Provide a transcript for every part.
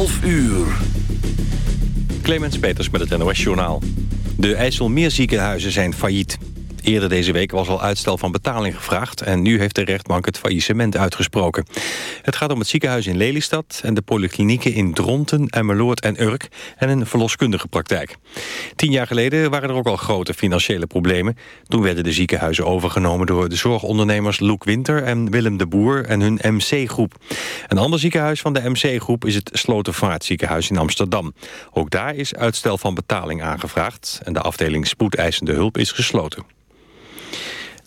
12 uur. Clemens Peters met het NOS Journaal. De IJsselmeerziekenhuizen zijn failliet. Eerder deze week was al uitstel van betaling gevraagd... en nu heeft de rechtbank het faillissement uitgesproken. Het gaat om het ziekenhuis in Lelystad... en de polyklinieken in Dronten, Emmeloord en Urk... en een verloskundige praktijk. Tien jaar geleden waren er ook al grote financiële problemen. Toen werden de ziekenhuizen overgenomen door de zorgondernemers Loek Winter... en Willem de Boer en hun MC-groep. Een ander ziekenhuis van de MC-groep is het Slotervaartziekenhuis in Amsterdam. Ook daar is uitstel van betaling aangevraagd... en de afdeling spoedeisende hulp is gesloten.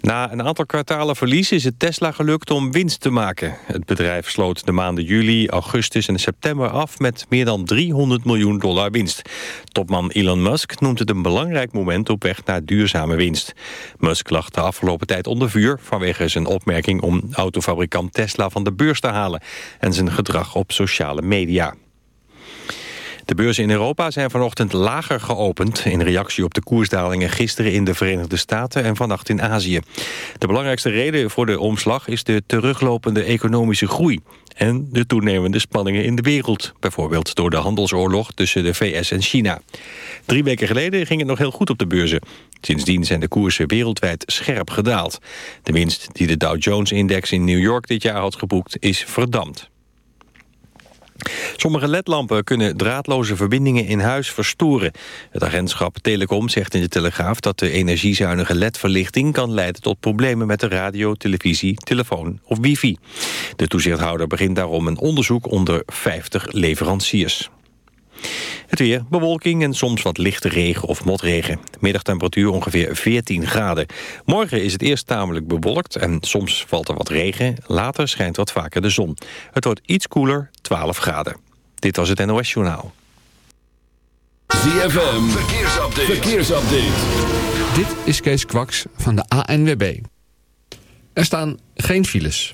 Na een aantal kwartalen verlies is het Tesla gelukt om winst te maken. Het bedrijf sloot de maanden juli, augustus en september af... met meer dan 300 miljoen dollar winst. Topman Elon Musk noemt het een belangrijk moment op weg naar duurzame winst. Musk lag de afgelopen tijd onder vuur... vanwege zijn opmerking om autofabrikant Tesla van de beurs te halen... en zijn gedrag op sociale media. De beurzen in Europa zijn vanochtend lager geopend... in reactie op de koersdalingen gisteren in de Verenigde Staten... en vannacht in Azië. De belangrijkste reden voor de omslag is de teruglopende economische groei... en de toenemende spanningen in de wereld. Bijvoorbeeld door de handelsoorlog tussen de VS en China. Drie weken geleden ging het nog heel goed op de beurzen. Sindsdien zijn de koersen wereldwijd scherp gedaald. De winst die de Dow Jones-index in New York dit jaar had geboekt is verdampt. Sommige ledlampen kunnen draadloze verbindingen in huis verstoren. Het agentschap Telecom zegt in de Telegraaf dat de energiezuinige ledverlichting kan leiden tot problemen met de radio, televisie, telefoon of wifi. De toezichthouder begint daarom een onderzoek onder 50 leveranciers. Het weer, bewolking en soms wat lichte regen of motregen. Middagtemperatuur ongeveer 14 graden. Morgen is het eerst tamelijk bewolkt en soms valt er wat regen. Later schijnt wat vaker de zon. Het wordt iets koeler, 12 graden. Dit was het NOS Journaal. ZFM, verkeersupdate. verkeersupdate. Dit is Kees Kwaks van de ANWB. Er staan geen files.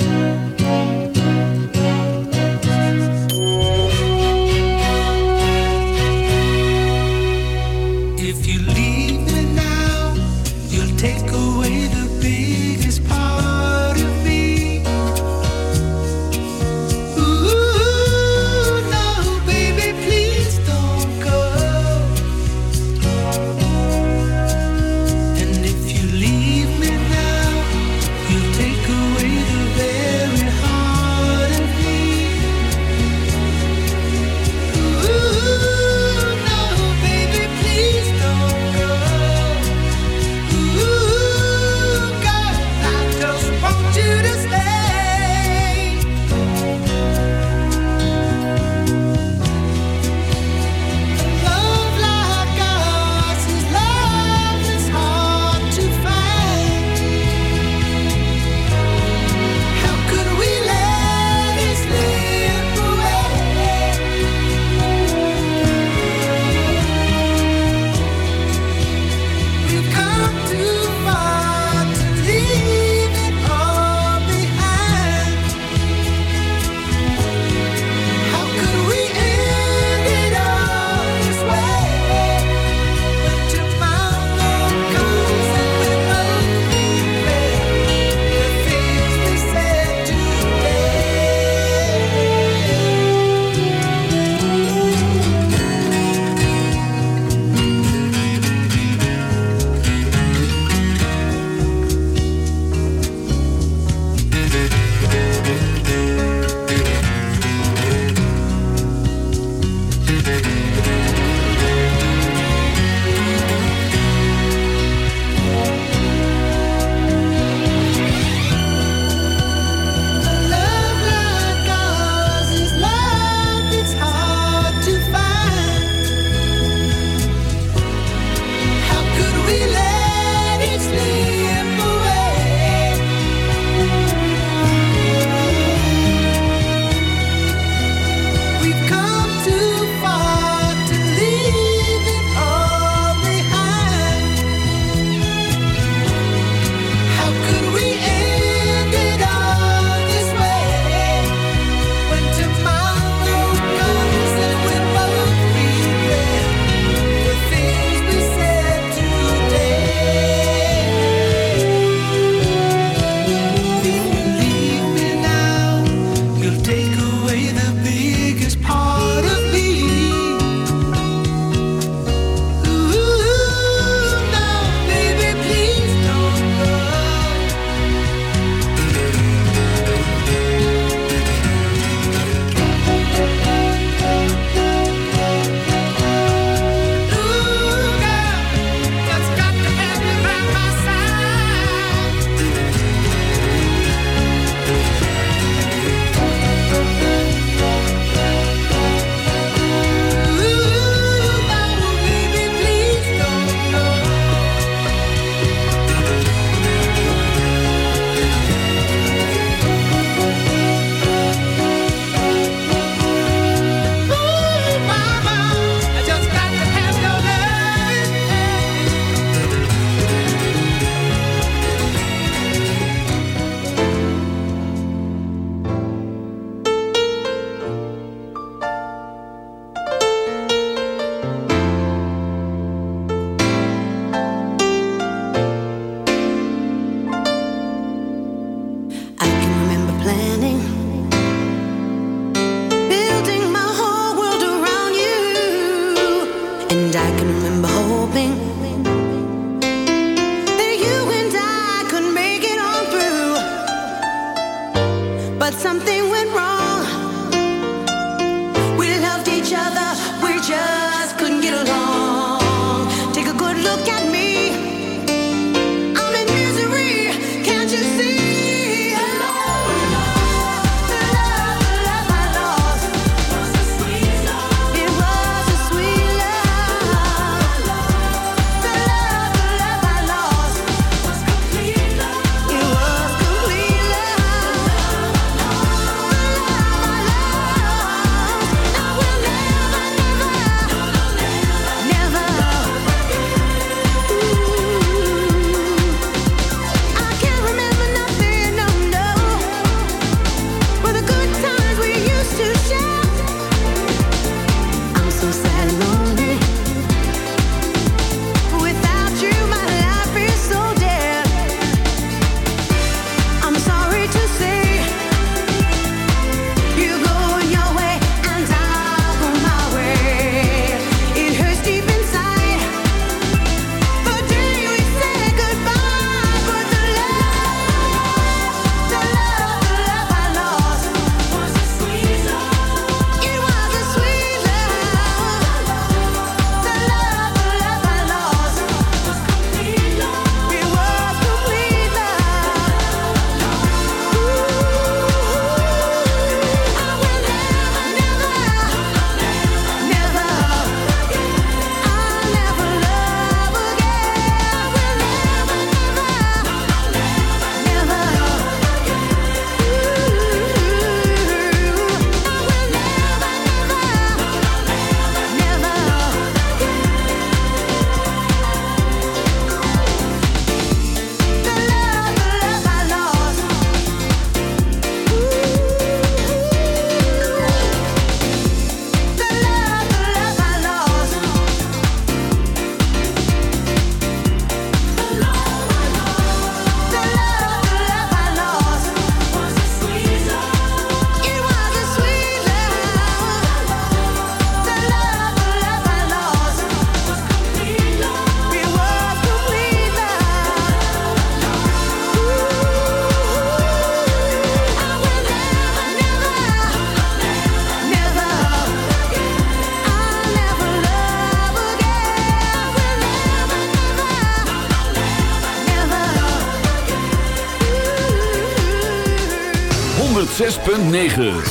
ZFM.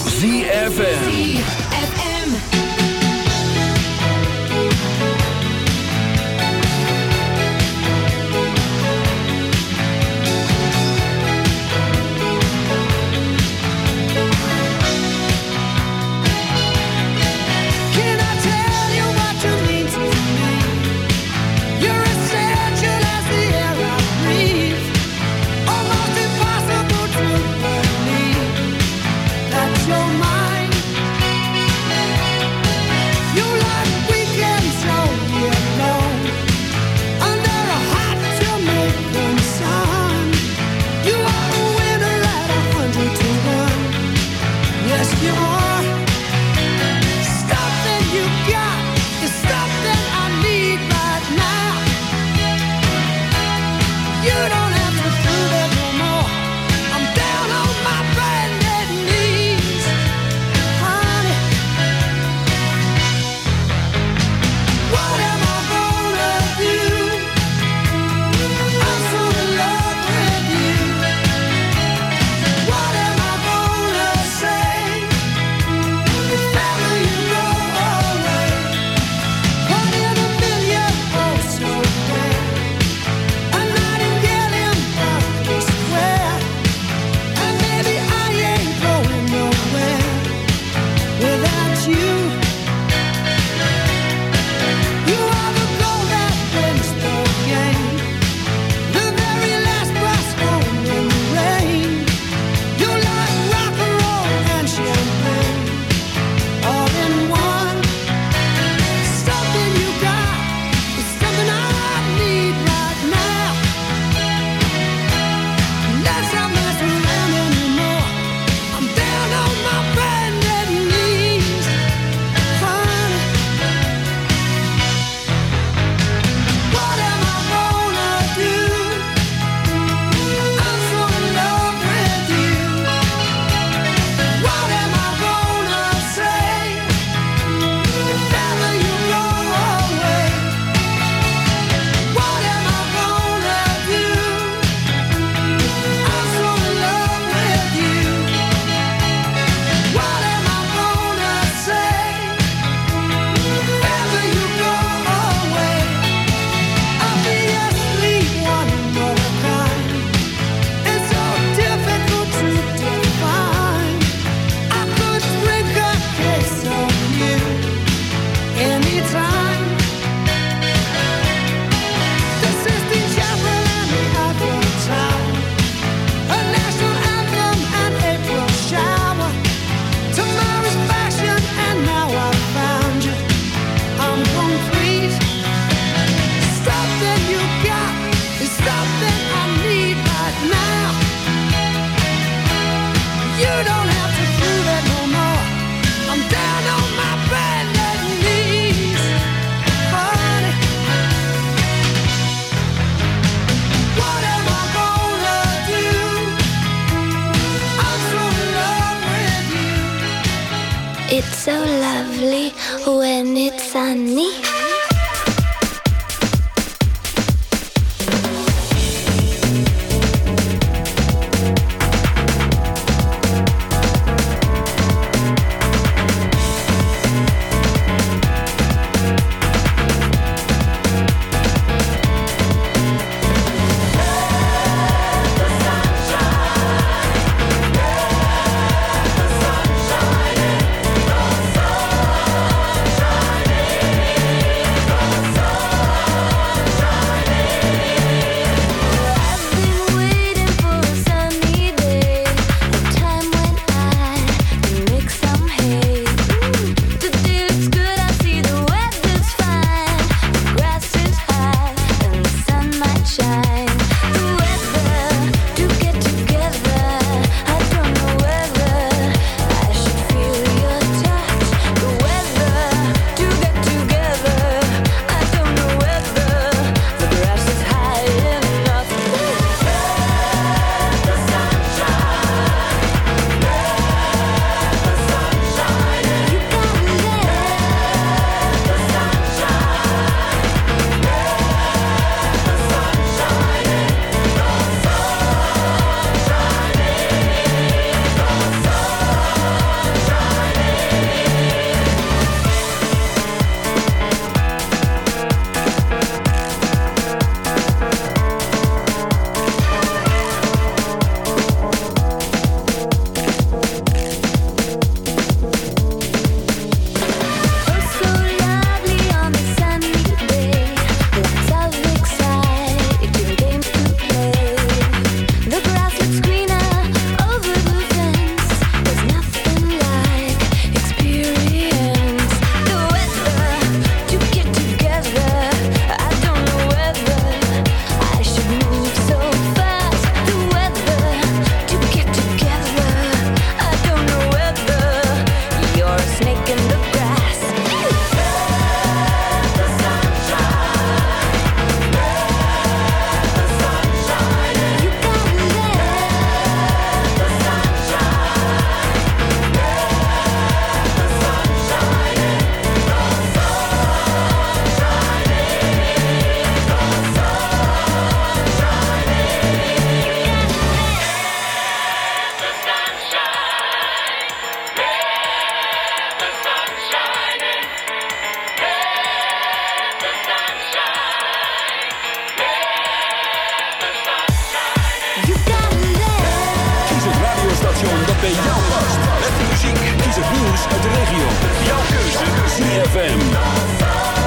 regio. Jouw keuze. ZFM.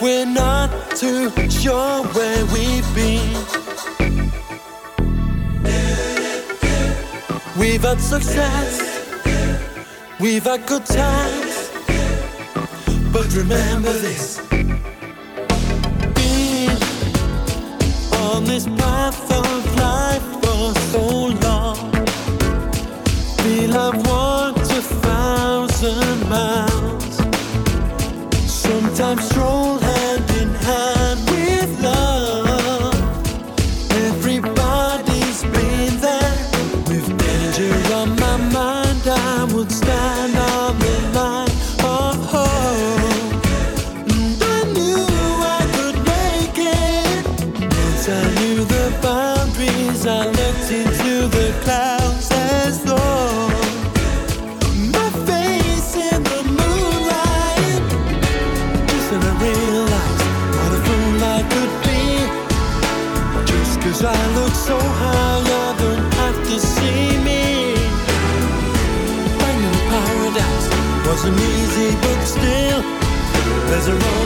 We're not too sure where we've been. We've had success, we've had good times, but remember this. Been on this path of life for so long, feel I've walked a thousand miles, sometimes strolling time. There's a road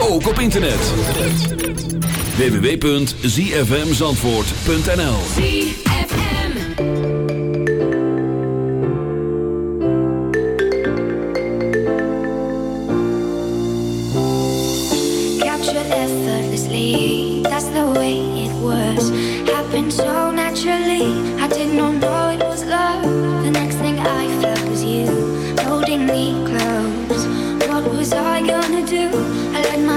Ook op internet. www.zfmzandvoort.nl Captured effortlessly, that's the way it was. Happened so naturally, I didn't know it was love.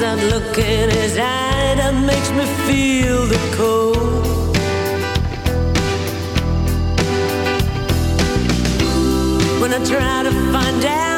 As I look in his eye that makes me feel the cold. When I try to find out